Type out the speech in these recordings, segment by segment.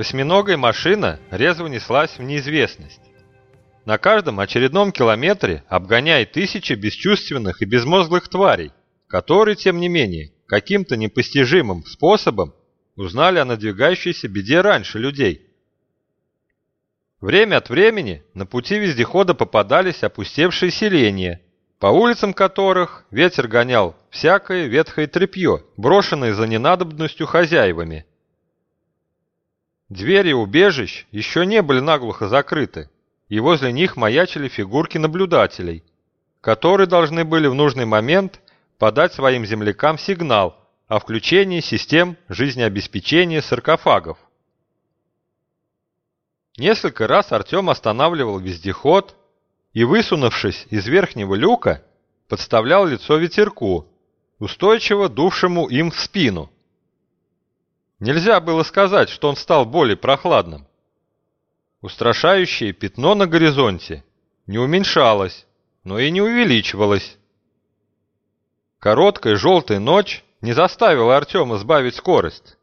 Восьминогая машина резво неслась в неизвестность. На каждом очередном километре обгоняя тысячи бесчувственных и безмозглых тварей, которые, тем не менее, каким-то непостижимым способом узнали о надвигающейся беде раньше людей. Время от времени на пути вездехода попадались опустевшие селения, по улицам которых ветер гонял всякое ветхое тряпье, брошенное за ненадобностью хозяевами. Двери убежищ еще не были наглухо закрыты, и возле них маячили фигурки наблюдателей, которые должны были в нужный момент подать своим землякам сигнал о включении систем жизнеобеспечения саркофагов. Несколько раз Артем останавливал вездеход и, высунувшись из верхнего люка, подставлял лицо ветерку, устойчиво дувшему им в спину. Нельзя было сказать, что он стал более прохладным. Устрашающее пятно на горизонте не уменьшалось, но и не увеличивалось. Короткая желтая ночь не заставила Артема сбавить скорость.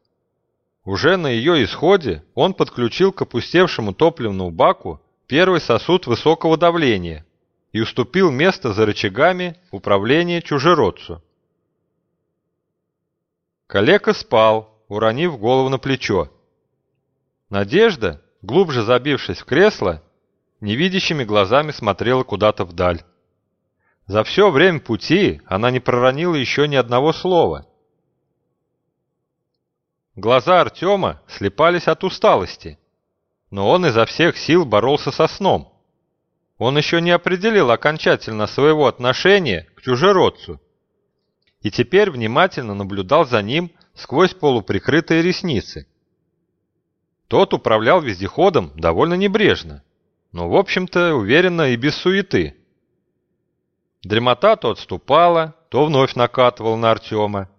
Уже на ее исходе он подключил к опустевшему топливному баку первый сосуд высокого давления и уступил место за рычагами управления чужеродцу. Калека спал, уронив голову на плечо. Надежда, глубже забившись в кресло, невидящими глазами смотрела куда-то вдаль. За все время пути она не проронила еще ни одного слова. Глаза Артема слепались от усталости, но он изо всех сил боролся со сном. Он еще не определил окончательно своего отношения к чужеродцу и теперь внимательно наблюдал за ним сквозь полуприкрытые ресницы. Тот управлял вездеходом довольно небрежно, но, в общем-то, уверенно и без суеты. Дремота то отступала, то вновь накатывал на Артема.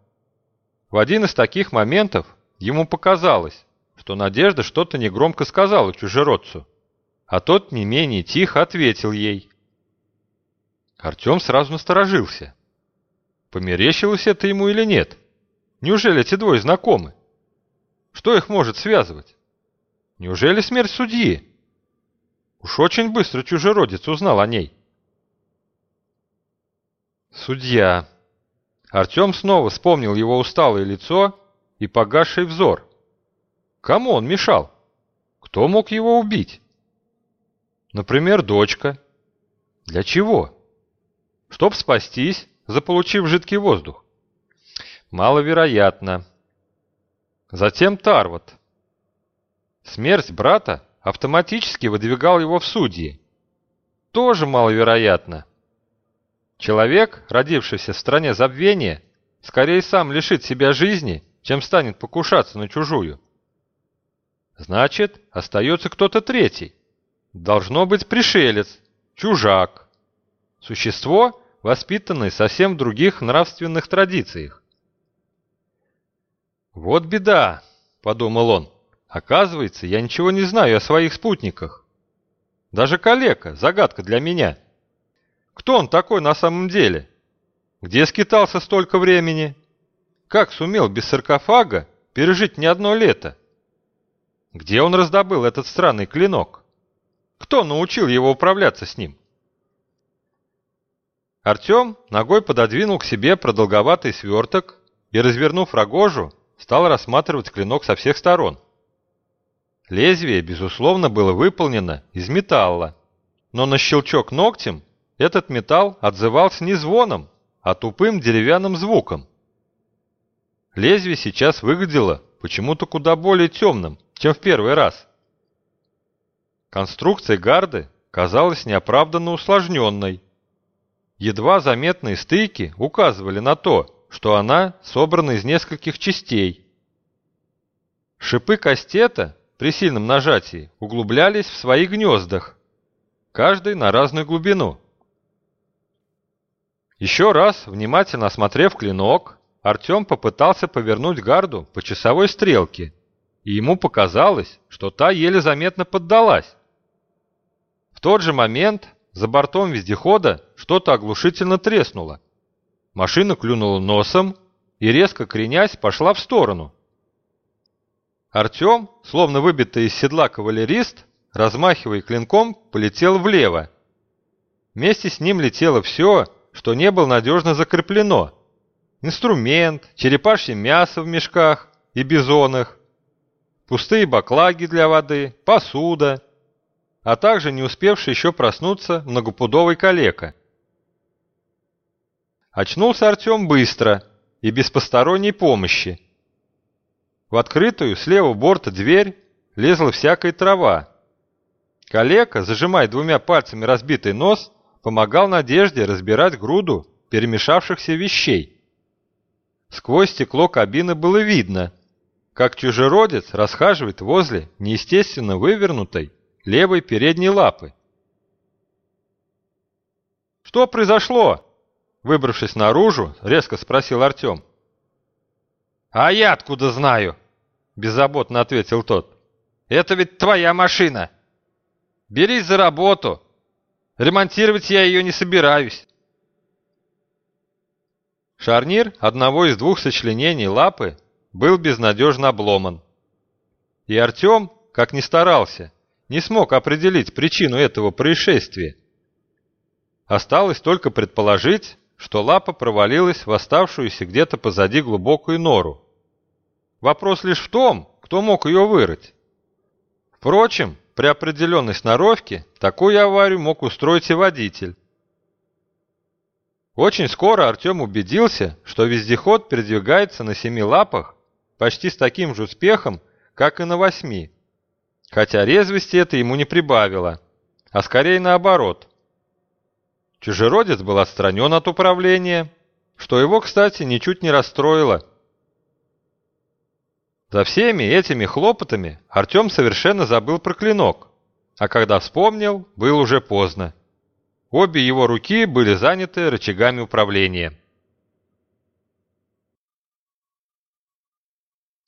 В один из таких моментов ему показалось, что Надежда что-то негромко сказала чужеродцу, а тот не менее тихо ответил ей. Артем сразу насторожился. Померещилось это ему или нет? Неужели эти двое знакомы? Что их может связывать? Неужели смерть судьи? Уж очень быстро чужеродец узнал о ней. Судья. Артем снова вспомнил его усталое лицо и погасший взор. Кому он мешал? Кто мог его убить? Например, дочка. Для чего? Чтоб спастись, заполучив жидкий воздух. Маловероятно. Затем Тарват. Смерть брата автоматически выдвигал его в судьи. Тоже маловероятно. Человек, родившийся в стране забвения, скорее сам лишит себя жизни, чем станет покушаться на чужую. Значит, остается кто-то третий. Должно быть пришелец, чужак. Существо, воспитанное совсем в других нравственных традициях. «Вот беда», — подумал он. «Оказывается, я ничего не знаю о своих спутниках. Даже калека — загадка для меня. Кто он такой на самом деле? Где скитался столько времени? Как сумел без саркофага пережить не одно лето?» Где он раздобыл этот странный клинок? Кто научил его управляться с ним? Артем ногой пододвинул к себе продолговатый сверток и, развернув рогожу, стал рассматривать клинок со всех сторон. Лезвие, безусловно, было выполнено из металла, но на щелчок ногтем этот металл отзывался не звоном, а тупым деревянным звуком. Лезвие сейчас выглядело почему-то куда более темным, чем в первый раз. Конструкция гарды казалась неоправданно усложненной. Едва заметные стыки указывали на то, что она собрана из нескольких частей. Шипы кастета при сильном нажатии углублялись в своих гнездах, каждый на разную глубину. Еще раз, внимательно осмотрев клинок, Артем попытался повернуть гарду по часовой стрелке и ему показалось, что та еле заметно поддалась. В тот же момент за бортом вездехода что-то оглушительно треснуло. Машина клюнула носом и, резко кренясь, пошла в сторону. Артем, словно выбитый из седла кавалерист, размахивая клинком, полетел влево. Вместе с ним летело все, что не было надежно закреплено. Инструмент, черепашье мясо в мешках и бизонах, пустые баклаги для воды, посуда, а также не успевший еще проснуться многопудовый калека. Очнулся Артем быстро и без посторонней помощи. В открытую слева борта дверь лезла всякая трава. Калека, зажимая двумя пальцами разбитый нос, помогал Надежде разбирать груду перемешавшихся вещей. Сквозь стекло кабины было видно, как чужеродец расхаживает возле неестественно вывернутой левой передней лапы. «Что произошло?» Выбравшись наружу, резко спросил Артем. «А я откуда знаю?» Беззаботно ответил тот. «Это ведь твоя машина. Берись за работу. Ремонтировать я ее не собираюсь». Шарнир одного из двух сочленений лапы был безнадежно обломан. И Артем, как ни старался, не смог определить причину этого происшествия. Осталось только предположить, что лапа провалилась в оставшуюся где-то позади глубокую нору. Вопрос лишь в том, кто мог ее вырыть. Впрочем, при определенной сноровке такую аварию мог устроить и водитель. Очень скоро Артем убедился, что вездеход передвигается на семи лапах почти с таким же успехом, как и на восьми. Хотя резвости это ему не прибавило, а скорее наоборот. Чужеродец был отстранен от управления, что его, кстати, ничуть не расстроило. За всеми этими хлопотами Артем совершенно забыл про клинок, а когда вспомнил, было уже поздно. Обе его руки были заняты рычагами управления.